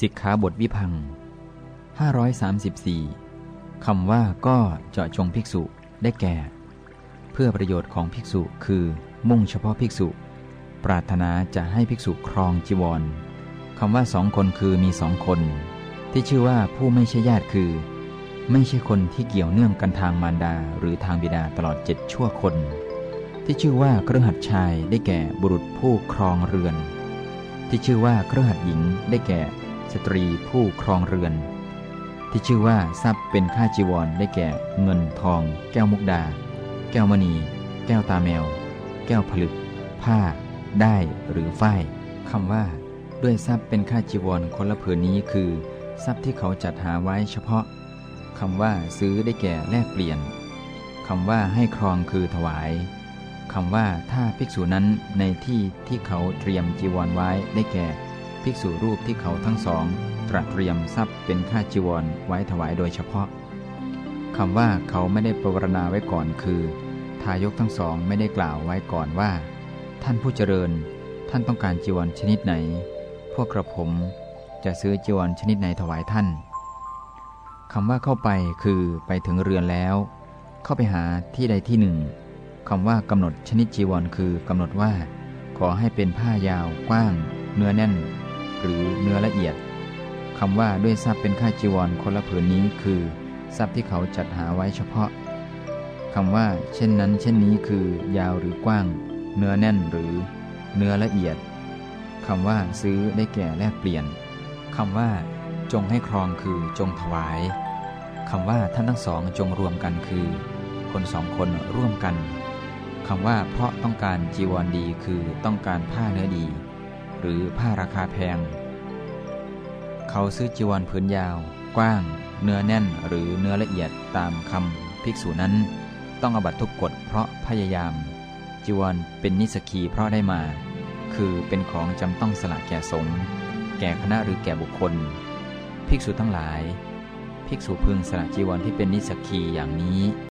สิกขาบทวิพัง 534 คำว่าก็เจาะจงภิกษุได้แก่ เพื่อประโยชน์ของภิกษุคือ มุ่งเฉพาะภิกษุ ปรารถนาจะให้ภิกษุครองจีวรคำว่าสองคนคือมีสองคน ที่ชื่อว่าผู้ไม่ใช่ญาติคือ ไม่ใช่คนที่เกี่ยวเนื่องกันทางมารดาหรือทางบิดาตลอดเจ็ดชั่วคน ที่ชื่อว่าเครือหัดชายได้แก่บุรุษผู้ครองเรือน ที่ชื่อว่าเครือหัดหญิงได้แก่ สตรีผู้ครองเรือน ที่ชื่อว่าทรัพย์เป็นค่าจีวรได้แก่ เงินทอง แก้วมุกดา แก้วมณี แก้วตาแมว แก้วผลึก ผ้า ได้หรือฝ้ายคำว่า ด้วยทรัพย์เป็นค่าจีวรคนละผืนนี้คือ ทรัพย์ที่เขาจัดหาไว้เฉพาะคำว่าซื้อได้แก่แลกเปลี่ยนคำว่าให้ครองคือถวายคำว่าถ้าภิกษุนั้นในที่ที่เขาเตรียมจีวรไว้ได้แก่ ภิกษุรูปที่เขาทั้งสอง ตระเตรียมทรัพย์เป็นค่าจีวรไว้ถวายโดยเฉพาะคำว่าเขาไม่ได้ปรารณาไว้ก่อนคือ ทายกทั้งสองไม่ได้กล่าวไว้ก่อนว่า ท่านผู้เจริญ ท่านต้องการจีวรชนิดไหน พวกกระผมจะซื้อจีวรชนิดไหนถวายท่านคำว่าเข้าไปคือไปถึงเรือนแล้ว เข้าไปหาที่ใดที่หนึ่งคำว่ากำหนดชนิดจีวรคือกำหนดว่า ขอให้เป็นผ้ายาวกว้าง เนื้อแน่น หรือเนื้อละเอียดคำว่าด้วยทรัพย์เป็นค่าจีวรคนละผืนนี้คือ ทรัพย์ที่เขาจัดหาไว้เฉพาะคำว่า เช่นนั้น เช่นนี้คือ ยาวหรือกว้าง เนื้อแน่นหรือ เนื้อละเอียดคำว่า ซื้อได้แก่แลกเปลี่ยนคำว่า จงให้ครองคือจงถวายคำว่าท่านทั้งสองจงรวมกันคือ คนสองคนร่วมกันคำว่าเพราะต้องการจีวรดีคือต้องการผ้าเนื้อดี หรือผ้าราคาแพง เขาซื้อจีวรผืนยาว กว้าง เนื้อแน่นหรือเนื้อละเอียดตามคำภิกษุนั้น ต้องอบัตทุกกฎเพราะพยายาม จีวรเป็นนิสกีเพราะได้มา คือเป็นของจำต้องสละแก่สงฆ์แก่คณะหรือแก่บุคคล ภิกษุทั้งหลาย ภิกษุพึงสละจีวรที่เป็นนิสกีอย่างนี้